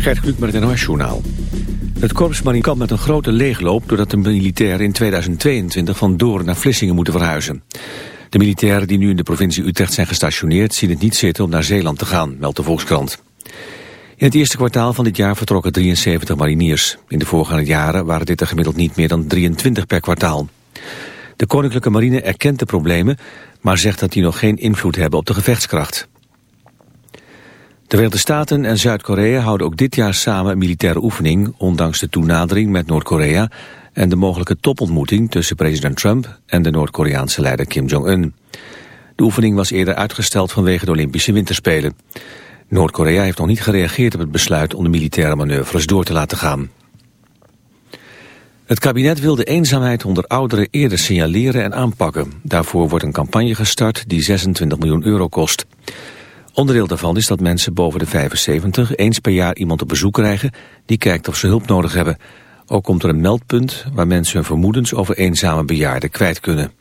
Gert Kluk met het NOS-journaal. Het Korps kampt met een grote leegloop... doordat de militairen in 2022 van Doorn naar Vlissingen moeten verhuizen. De militairen die nu in de provincie Utrecht zijn gestationeerd... zien het niet zitten om naar Zeeland te gaan, meldt de Volkskrant. In het eerste kwartaal van dit jaar vertrokken 73 mariniers. In de voorgaande jaren waren dit er gemiddeld niet meer dan 23 per kwartaal. De Koninklijke Marine erkent de problemen... maar zegt dat die nog geen invloed hebben op de gevechtskracht. De Verenigde Staten en Zuid-Korea houden ook dit jaar samen een militaire oefening, ondanks de toenadering met Noord-Korea en de mogelijke topontmoeting tussen president Trump en de Noord-Koreaanse leider Kim Jong-un. De oefening was eerder uitgesteld vanwege de Olympische Winterspelen. Noord-Korea heeft nog niet gereageerd op het besluit om de militaire manoeuvres door te laten gaan. Het kabinet wil de eenzaamheid onder ouderen eerder signaleren en aanpakken. Daarvoor wordt een campagne gestart die 26 miljoen euro kost. Onderdeel daarvan is dat mensen boven de 75 eens per jaar iemand op bezoek krijgen die kijkt of ze hulp nodig hebben. Ook komt er een meldpunt waar mensen hun vermoedens over eenzame bejaarden kwijt kunnen.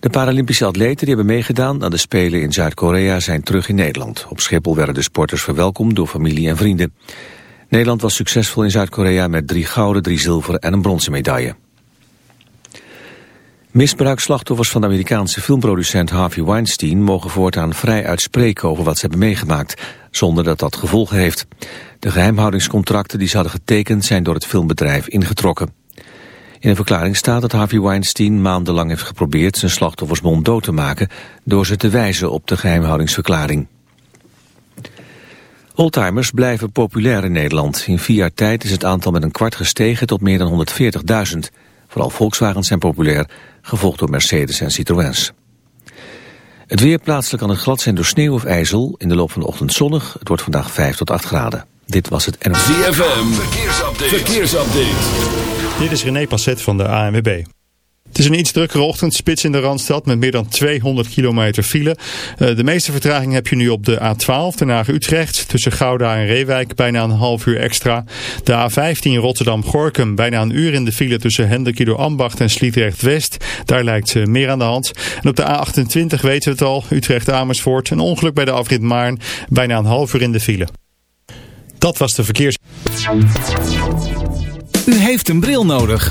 De Paralympische atleten die hebben meegedaan aan de Spelen in Zuid-Korea zijn terug in Nederland. Op Schiphol werden de sporters verwelkomd door familie en vrienden. Nederland was succesvol in Zuid-Korea met drie gouden, drie zilveren en een bronzen medaille. Misbruikslachtoffers van de Amerikaanse filmproducent Harvey Weinstein mogen voortaan vrij uitspreken over wat ze hebben meegemaakt, zonder dat dat gevolgen heeft. De geheimhoudingscontracten die ze hadden getekend zijn door het filmbedrijf ingetrokken. In een verklaring staat dat Harvey Weinstein maandenlang heeft geprobeerd zijn slachtoffers monddood te maken door ze te wijzen op de geheimhoudingsverklaring. Oldtimers blijven populair in Nederland. In vier jaar tijd is het aantal met een kwart gestegen tot meer dan 140.000. Vooral Volkswagens zijn populair, gevolgd door Mercedes en Citroëns. Het weer plaatselijk kan het glad zijn door sneeuw of ijzel. In de loop van de ochtend zonnig. Het wordt vandaag 5 tot 8 graden. Dit was het NOS. ZFM, verkeersupdate. verkeersupdate. Dit is René Passet van de ANWB. Het is een iets drukkere ochtendspits in de Randstad met meer dan 200 kilometer file. Eh, de meeste vertraging heb je nu op de A12 Den Haag-Utrecht. Tussen Gouda en Reewijk bijna een half uur extra. De A15 Rotterdam-Gorkum bijna een uur in de file tussen Hendrikido Ambacht en Sliedrecht-West. Daar lijkt meer aan de hand. En op de A28 weten we het al, Utrecht-Amersfoort. Een ongeluk bij de afrit Maarn, bijna een half uur in de file. Dat was de verkeers... U heeft een bril nodig.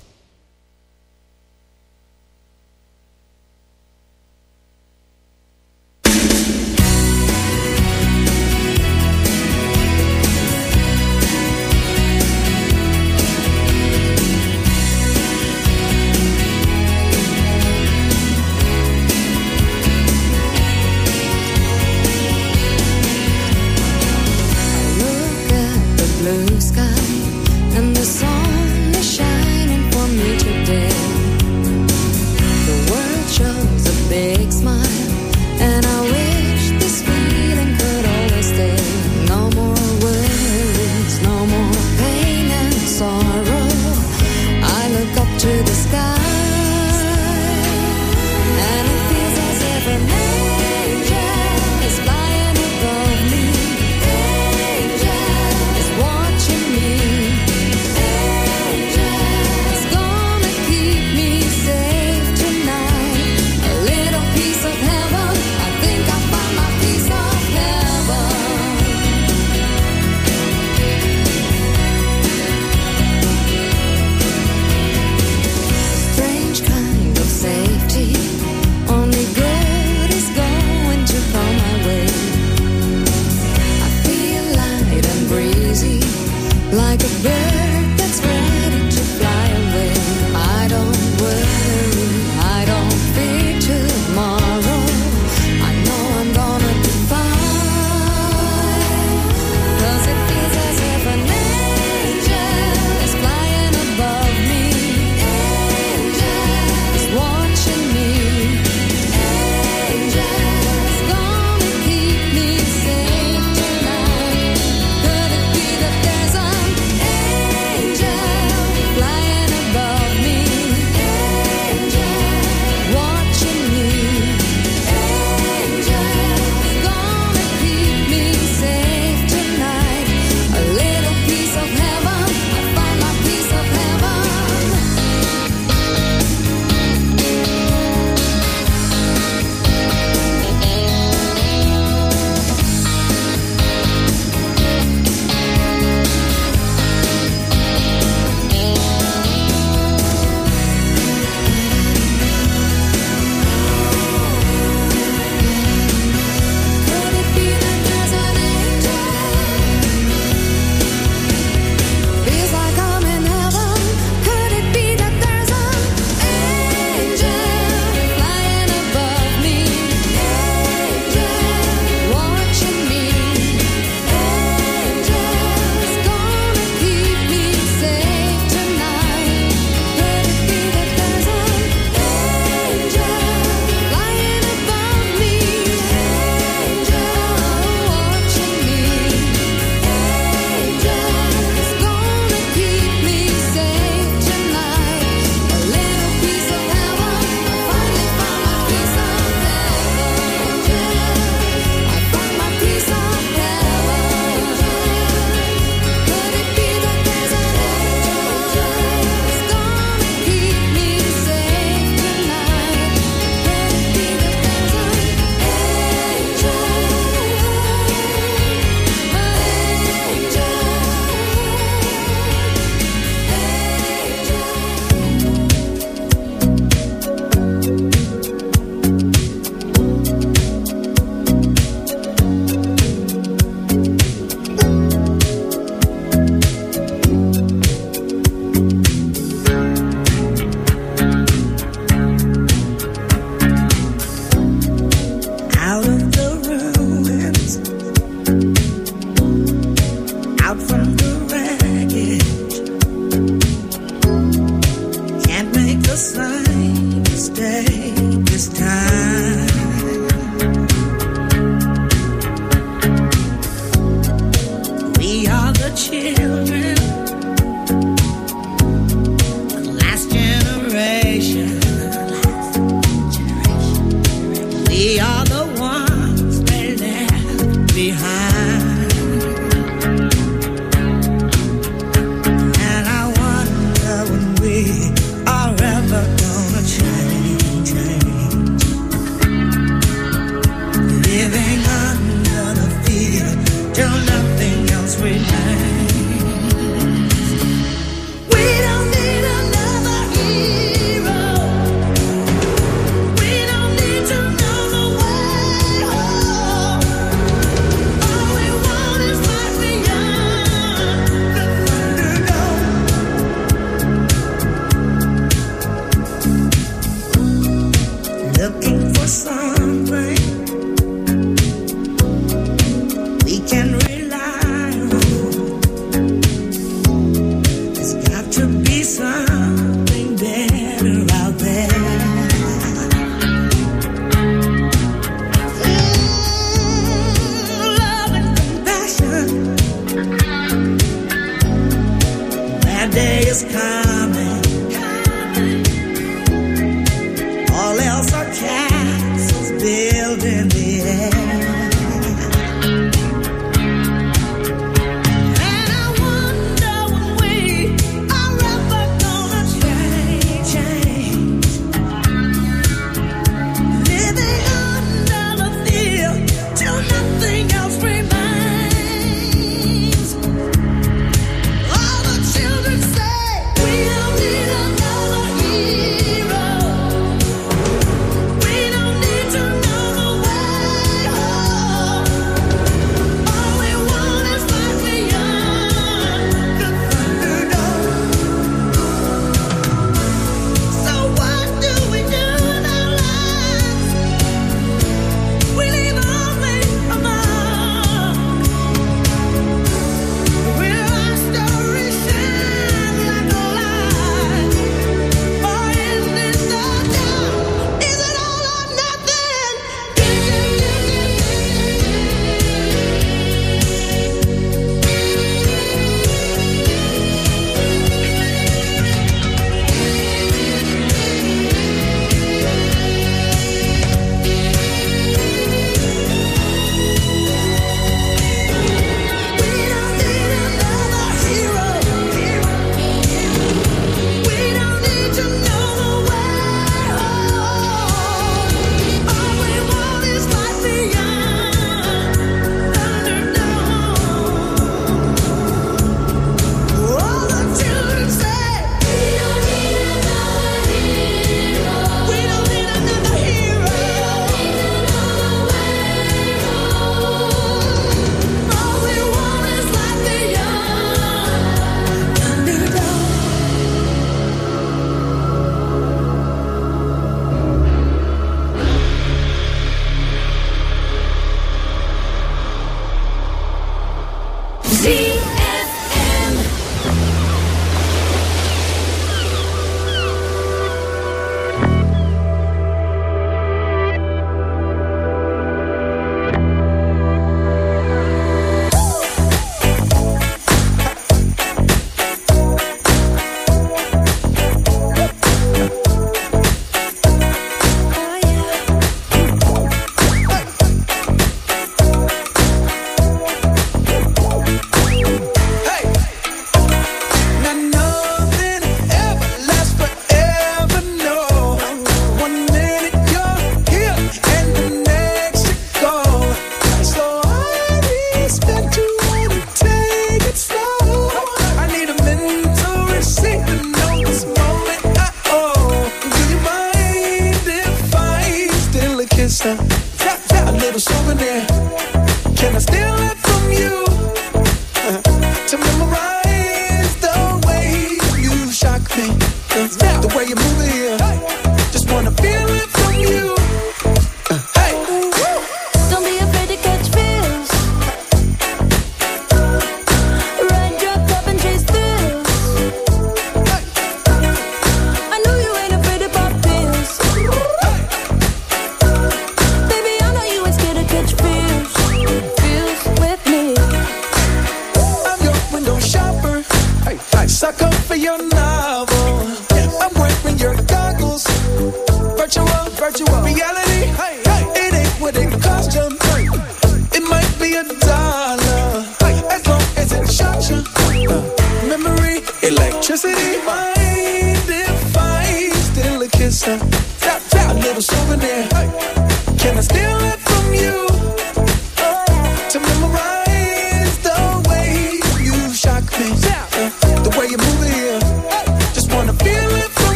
the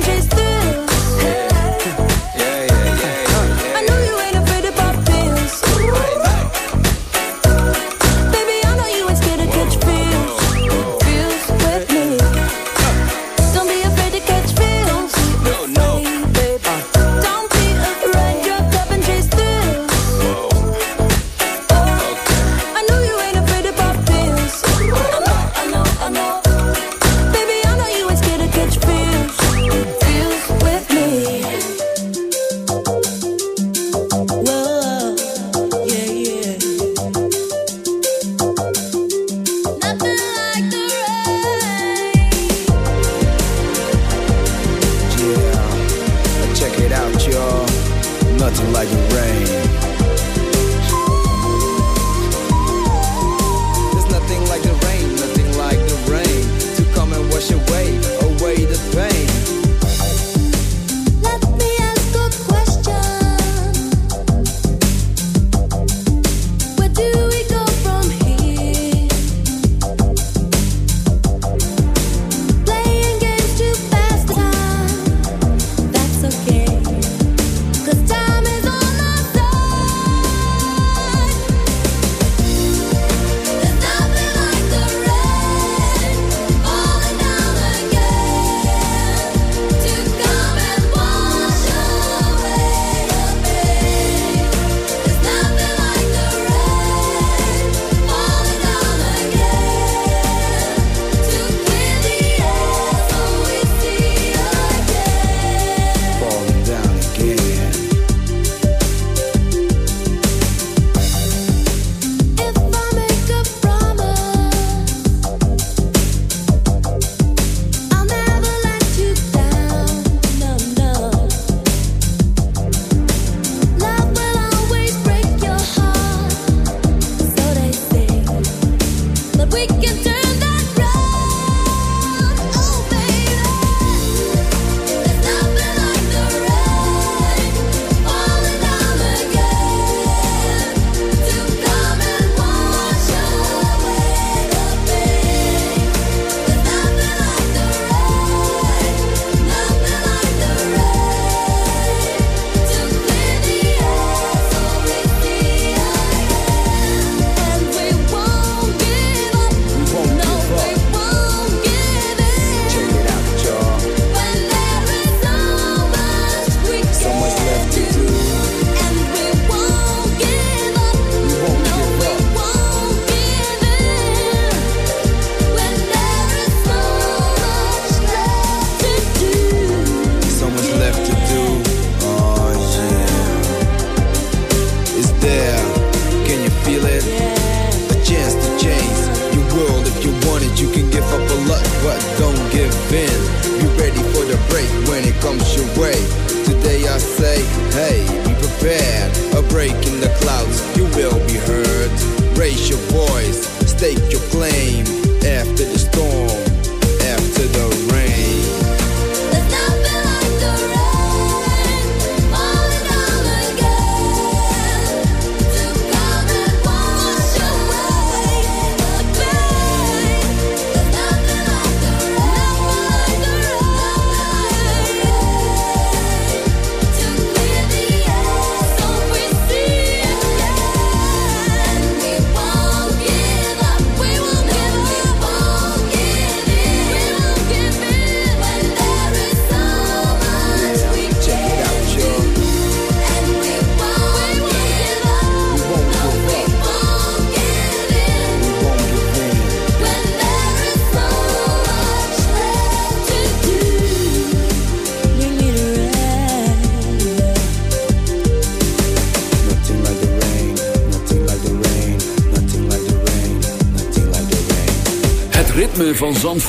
top, and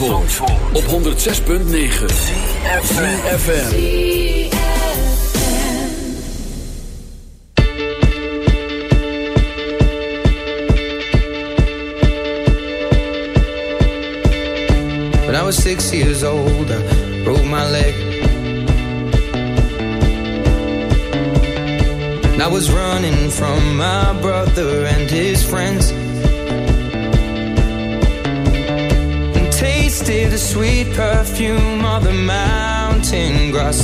Op 106.9 FM.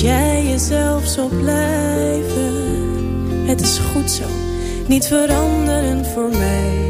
jij jezelf zo blijven. Het is goed zo, niet veranderen voor mij.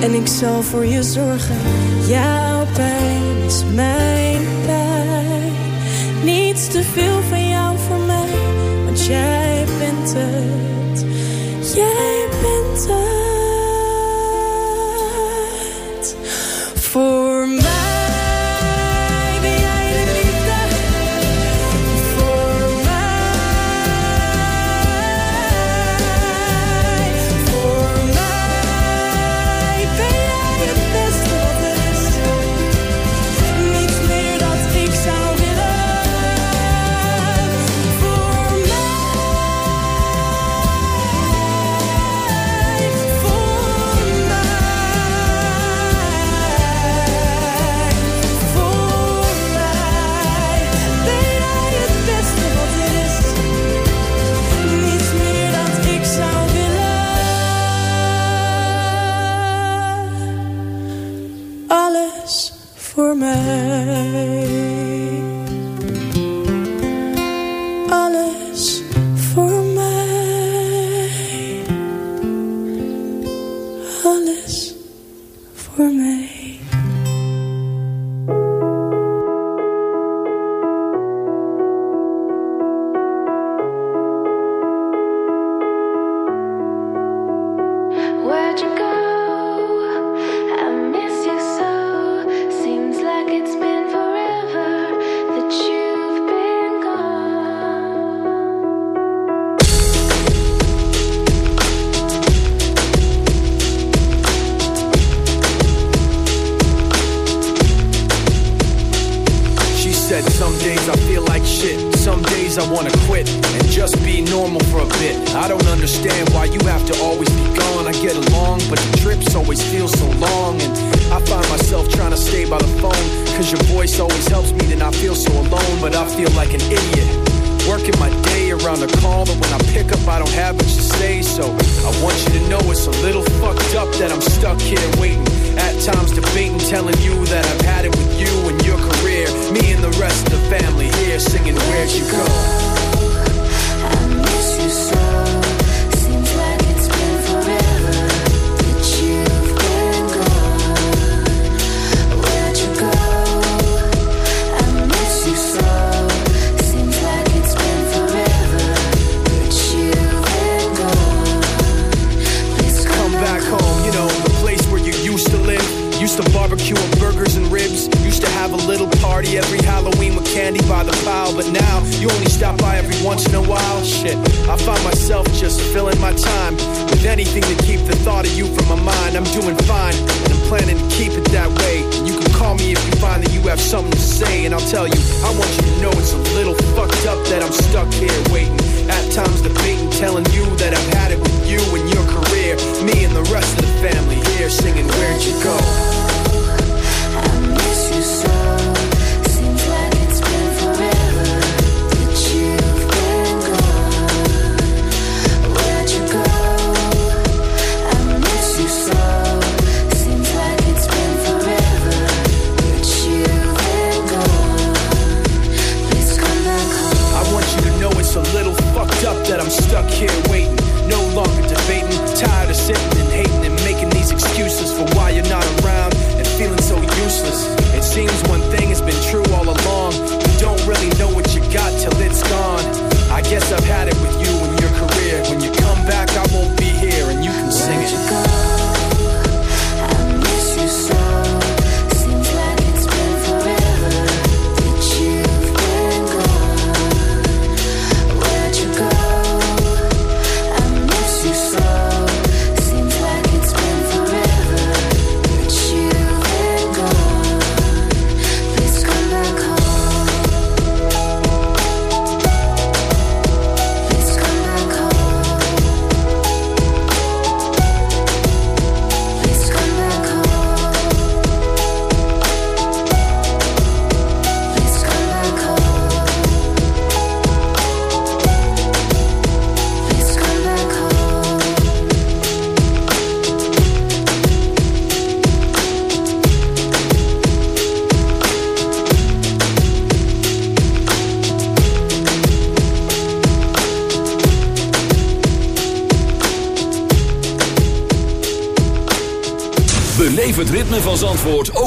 En ik zal voor je zorgen, jouw pijn is mijn.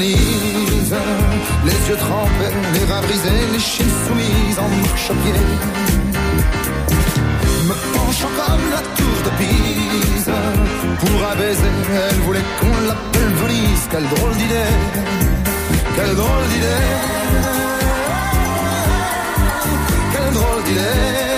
Les yeux trempés, les reins brisés, les chines soumises en marche pied. Me penchant comme la tour de Pise. Pour un baiser, elle voulait qu'on l'appelle Venise. Quelle drôle d'idée, quelle drôle d'idée. Quelle drôle d'idée.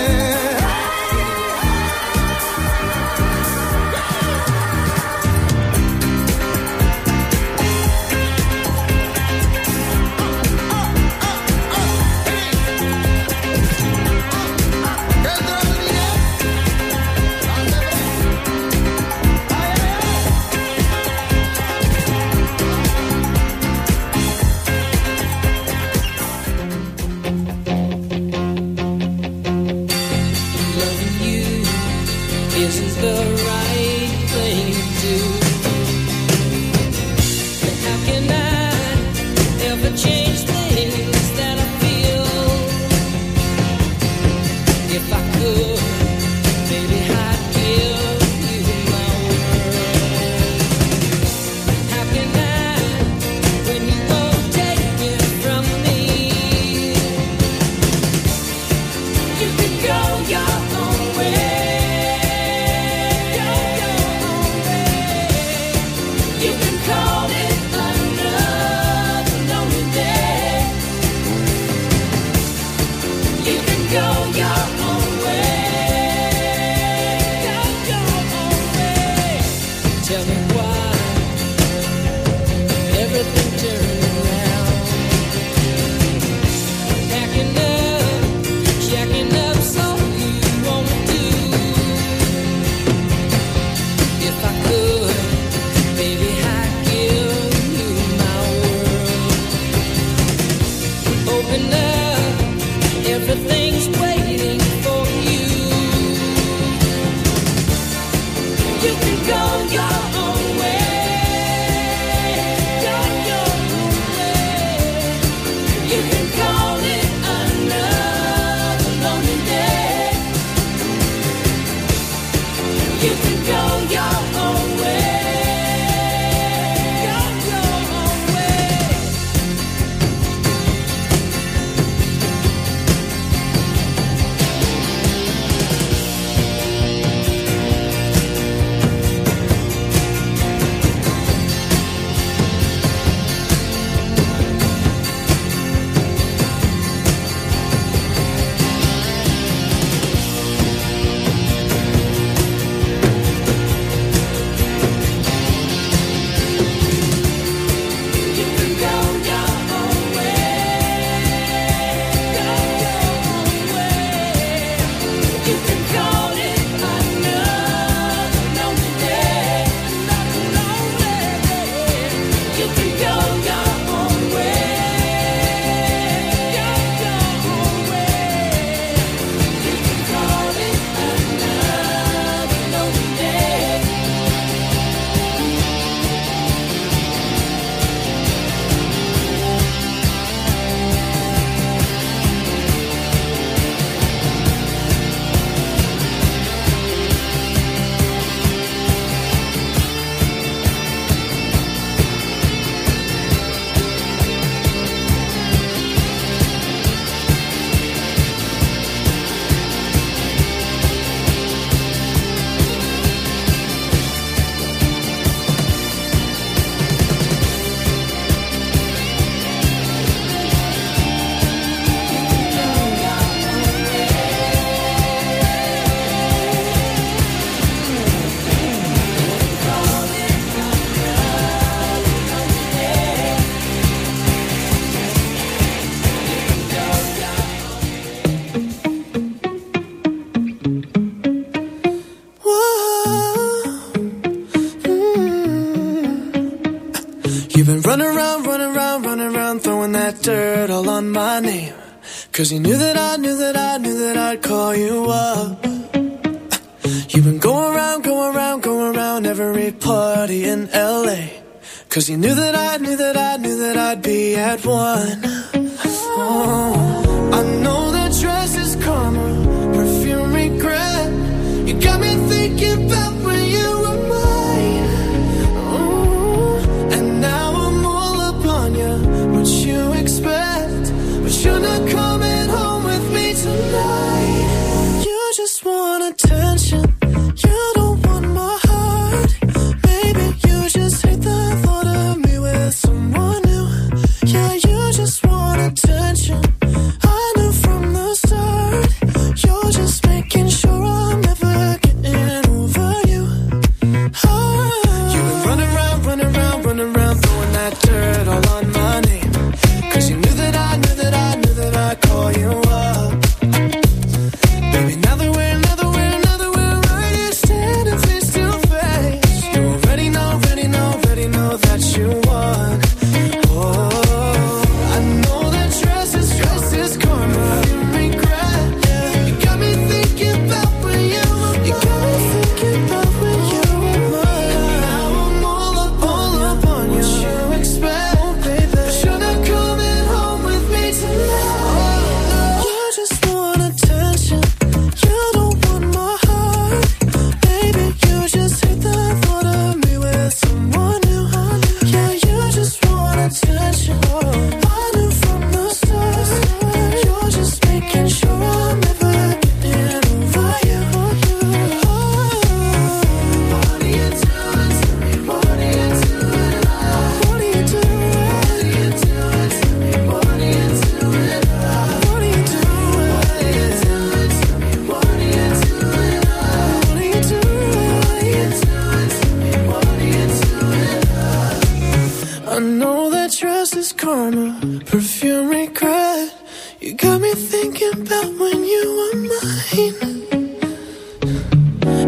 Cause he knew that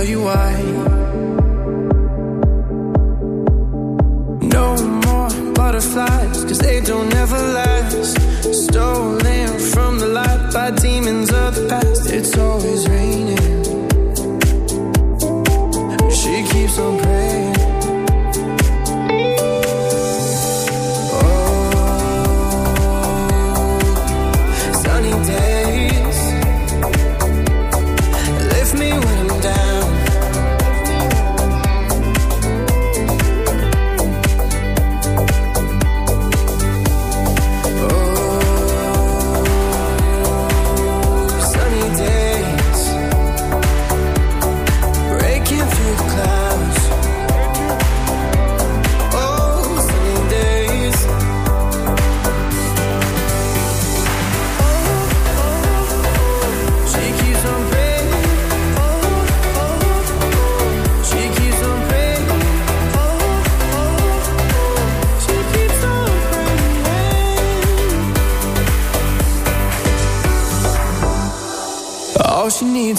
tell you why. No more butterflies, cause they don't ever last. Stolen from the light by demons of the past. It's always real.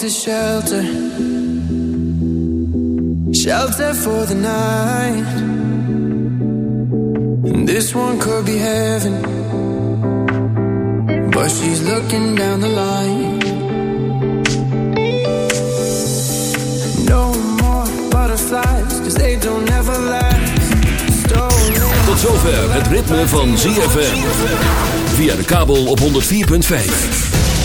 to shelter. Shelter for the night. This one could be heaven. But she's looking down the line. No more butterflies they don't Tot zover het ritme van ZFM Via de kabel op 104.5